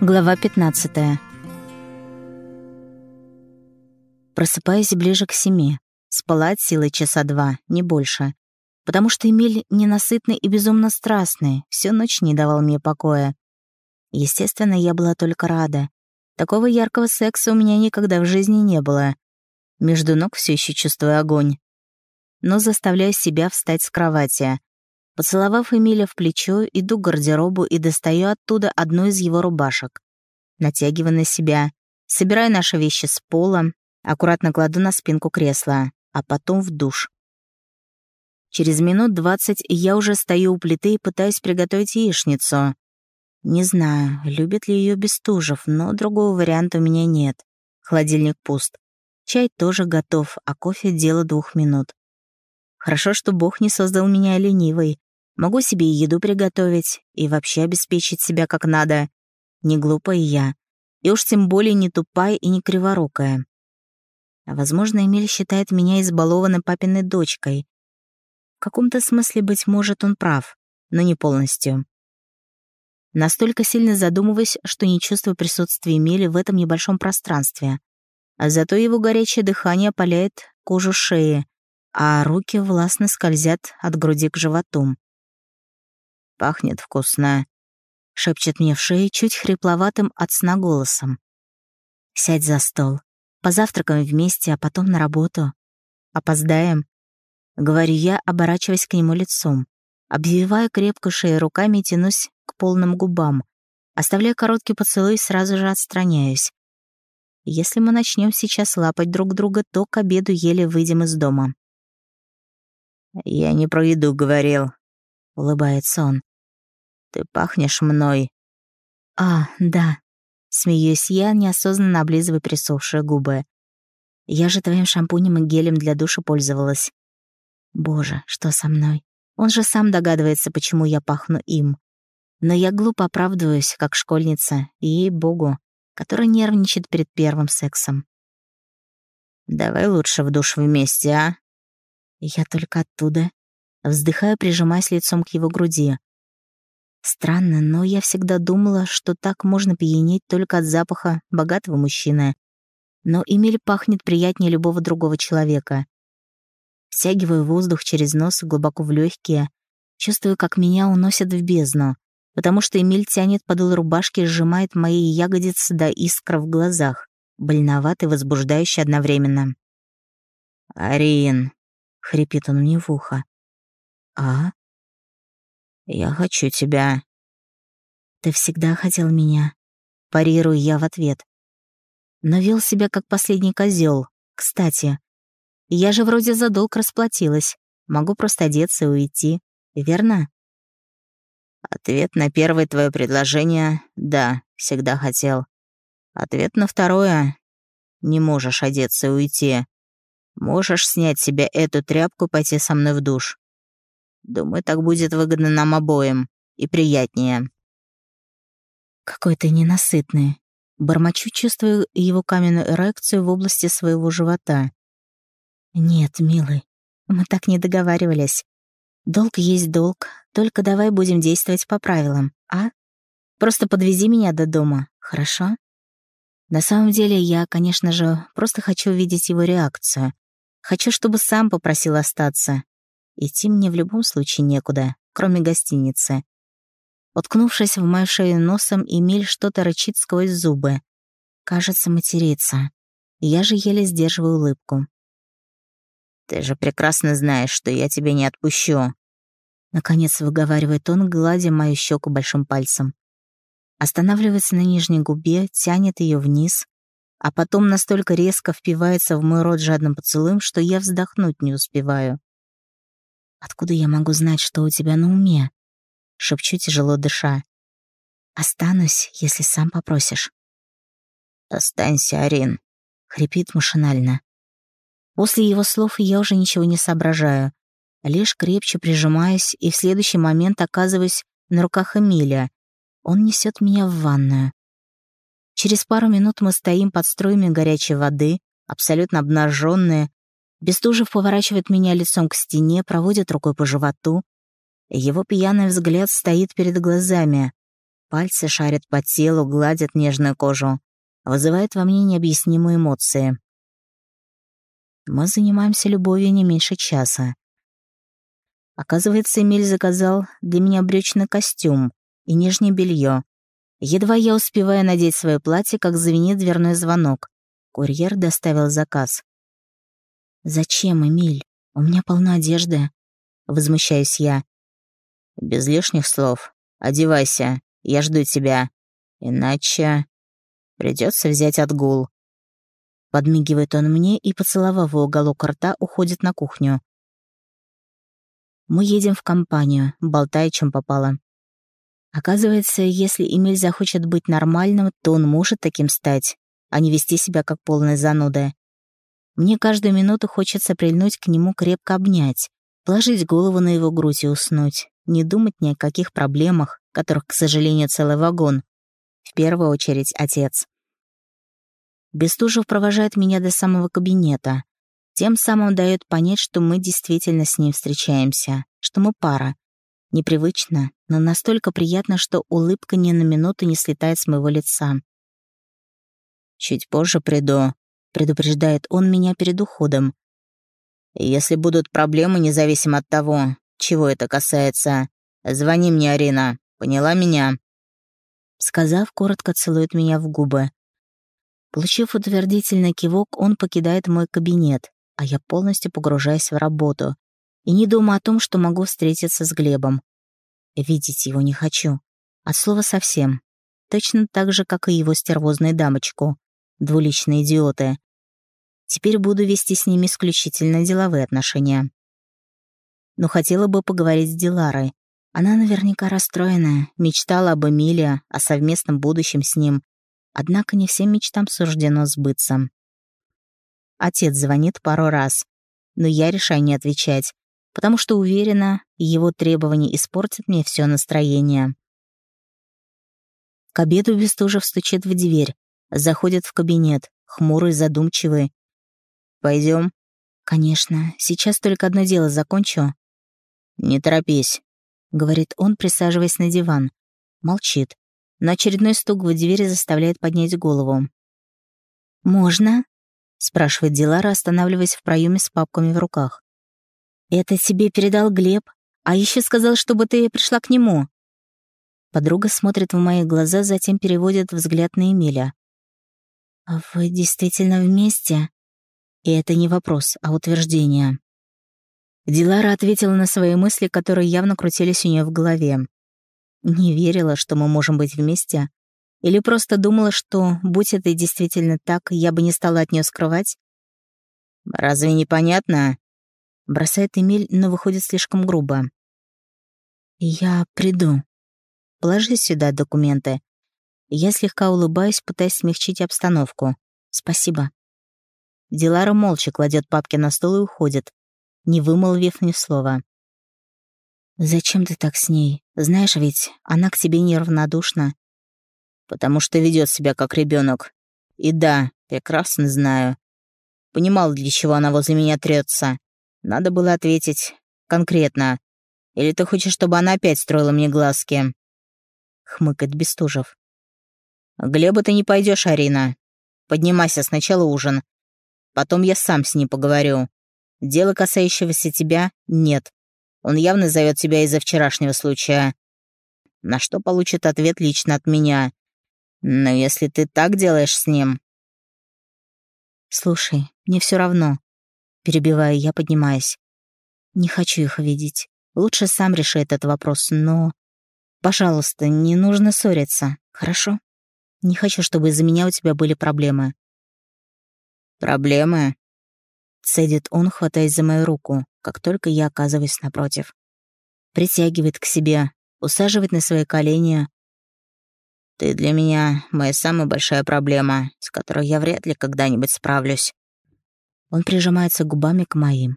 Глава 15. Просыпаюсь ближе к семи. Спала от силы часа два, не больше. Потому что Эмиль ненасытный и безумно страстный, всю ночь не давал мне покоя. Естественно, я была только рада. Такого яркого секса у меня никогда в жизни не было. Между ног все еще чувствую огонь. Но заставляю себя встать с кровати. Поцеловав Эмиля в плечо, иду к гардеробу и достаю оттуда одну из его рубашек. Натягиваю на себя, собираю наши вещи с пола, аккуратно кладу на спинку кресла, а потом в душ. Через минут двадцать я уже стою у плиты и пытаюсь приготовить яичницу. Не знаю, любит ли ее Бестужев, но другого варианта у меня нет. Холодильник пуст. Чай тоже готов, а кофе — дело двух минут. Хорошо, что Бог не создал меня ленивой, Могу себе и еду приготовить, и вообще обеспечить себя как надо. Не глупая я. И уж тем более не тупая и не криворукая. А возможно, Эмиль считает меня избалованной папиной дочкой. В каком-то смысле, быть может, он прав, но не полностью. Настолько сильно задумываюсь, что не чувствую присутствия Эмили в этом небольшом пространстве. А зато его горячее дыхание опаляет кожу шеи, а руки властно скользят от груди к животу. Пахнет вкусно», — шепчет мне в шею чуть хрипловатым от сна голосом. «Сядь за стол. Позавтракаем вместе, а потом на работу. Опоздаем?» Говорю я, оборачиваясь к нему лицом. Обвиваю крепко шею руками и тянусь к полным губам. Оставляя короткий поцелуй, сразу же отстраняюсь. Если мы начнем сейчас лапать друг друга, то к обеду еле выйдем из дома. «Я не про еду говорил», — улыбается он. Ты пахнешь мной». «А, да». Смеюсь я, неосознанно облизывая присохшие губы. «Я же твоим шампунем и гелем для душа пользовалась». «Боже, что со мной? Он же сам догадывается, почему я пахну им. Но я глупо оправдываюсь, как школьница, и ей-богу, которая нервничает перед первым сексом. «Давай лучше в душ вместе, а?» Я только оттуда. Вздыхаю, прижимаясь лицом к его груди. Странно, но я всегда думала, что так можно пьянеть только от запаха богатого мужчины. Но Эмиль пахнет приятнее любого другого человека. Втягиваю воздух через нос глубоко в легкие, чувствую, как меня уносят в бездну, потому что Эмиль тянет подол рубашки и сжимает мои ягодицы до искр в глазах, больновато и возбуждающе одновременно. «Арин!» — хрипит он мне в ухо. «А?» «Я хочу тебя». «Ты всегда хотел меня», — парирую я в ответ. Но вел себя как последний козел. Кстати, я же вроде за долг расплатилась. Могу просто одеться и уйти, верно? Ответ на первое твое предложение — да, всегда хотел. Ответ на второе — не можешь одеться и уйти. Можешь снять себе эту тряпку и пойти со мной в душ. Думаю, так будет выгодно нам обоим и приятнее. Какой ты ненасытный. Бормочу, чувствую его каменную эрекцию в области своего живота. Нет, милый, мы так не договаривались. Долг есть долг, только давай будем действовать по правилам, а? Просто подвези меня до дома, хорошо? На самом деле, я, конечно же, просто хочу увидеть его реакцию. Хочу, чтобы сам попросил остаться, Идти мне в любом случае некуда, кроме гостиницы. Уткнувшись в мою шею носом, Эмиль что-то рычит сквозь зубы. Кажется, матерится. Я же еле сдерживаю улыбку. «Ты же прекрасно знаешь, что я тебя не отпущу», Наконец выговаривает он, гладя мою щеку большим пальцем. Останавливается на нижней губе, тянет ее вниз, а потом настолько резко впивается в мой рот жадным поцелуем, что я вздохнуть не успеваю. Откуда я могу знать, что у тебя на уме? Шепчу, тяжело дыша. Останусь, если сам попросишь. Останься, Арин, хрипит машинально. После его слов я уже ничего не соображаю. Лишь крепче прижимаюсь и в следующий момент оказываюсь на руках Эмиля. Он несет меня в ванную. Через пару минут мы стоим под струями горячей воды, абсолютно обнаженные, Бестужев поворачивает меня лицом к стене, проводит рукой по животу. Его пьяный взгляд стоит перед глазами. Пальцы шарят по телу, гладят нежную кожу. Вызывает во мне необъяснимые эмоции. Мы занимаемся любовью не меньше часа. Оказывается, Эмиль заказал для меня брючный костюм и нижнее белье. Едва я успеваю надеть свое платье, как звенит дверной звонок. Курьер доставил заказ. «Зачем, Эмиль? У меня полна одежды», — возмущаюсь я. «Без лишних слов. Одевайся, я жду тебя. Иначе придется взять отгул». Подмигивает он мне и, поцеловав в уголок рта, уходит на кухню. Мы едем в компанию, болтая, чем попало. Оказывается, если Эмиль захочет быть нормальным, то он может таким стать, а не вести себя как полная зануда. Мне каждую минуту хочется прильнуть к нему, крепко обнять, положить голову на его грудь и уснуть, не думать ни о каких проблемах, которых, к сожалению, целый вагон. В первую очередь отец. Бестужев провожает меня до самого кабинета. Тем самым дает понять, что мы действительно с ним встречаемся, что мы пара. Непривычно, но настолько приятно, что улыбка ни на минуту не слетает с моего лица. «Чуть позже приду», — предупреждает он меня перед уходом. «Если будут проблемы, независимо от того, чего это касается, звони мне, Арина. Поняла меня?» Сказав, коротко целует меня в губы. Получив утвердительный кивок, он покидает мой кабинет, а я полностью погружаюсь в работу и не думаю о том, что могу встретиться с Глебом. Видеть его не хочу. От слова совсем. Точно так же, как и его стервозную дамочку. Двуличные идиоты. Теперь буду вести с ними исключительно деловые отношения. Но хотела бы поговорить с Диларой. Она наверняка расстроенная, мечтала об Эмиле, о совместном будущем с ним, Однако не всем мечтам суждено сбыться. Отец звонит пару раз, но я решаю не отвечать, потому что уверена, его требования испортят мне все настроение. К обеду Бестужев стучит в дверь, заходит в кабинет, хмурый, задумчивый. Пойдем. «Конечно, сейчас только одно дело закончу». «Не торопись», — говорит он, присаживаясь на диван. Молчит но очередной стук в двери заставляет поднять голову. «Можно?» — спрашивает Дилара, останавливаясь в проеме с папками в руках. «Это тебе передал Глеб, а еще сказал, чтобы ты пришла к нему». Подруга смотрит в мои глаза, затем переводит взгляд на Эмиля. «А вы действительно вместе?» И это не вопрос, а утверждение. Дилара ответила на свои мысли, которые явно крутились у нее в голове. Не верила, что мы можем быть вместе? Или просто думала, что, будь это действительно так, я бы не стала от нее скрывать? «Разве не понятно?» Бросает Эмиль, но выходит слишком грубо. «Я приду. Положи сюда документы». Я слегка улыбаюсь, пытаясь смягчить обстановку. «Спасибо». Дилара молча кладет папки на стол и уходит, не вымолвив ни слова. «Зачем ты так с ней? Знаешь ведь, она к тебе неравнодушна». «Потому что ведет себя как ребенок. И да, прекрасно знаю. Понимал, для чего она возле меня трется. Надо было ответить конкретно. Или ты хочешь, чтобы она опять строила мне глазки?» Хмыкает Бестужев. «Глеба ты не пойдешь, Арина. Поднимайся, сначала ужин. Потом я сам с ней поговорю. Дело, касающегося тебя, нет. Он явно зовет тебя из-за вчерашнего случая. На что получит ответ лично от меня. Но если ты так делаешь с ним... Слушай, мне все равно. Перебиваю я, поднимаясь. Не хочу их видеть. Лучше сам реши этот вопрос, но... Пожалуйста, не нужно ссориться, хорошо? Не хочу, чтобы из-за меня у тебя были проблемы. Проблемы? Цедит он, хватаясь за мою руку как только я оказываюсь напротив. Притягивает к себе, усаживает на свои колени. «Ты для меня моя самая большая проблема, с которой я вряд ли когда-нибудь справлюсь». Он прижимается губами к моим,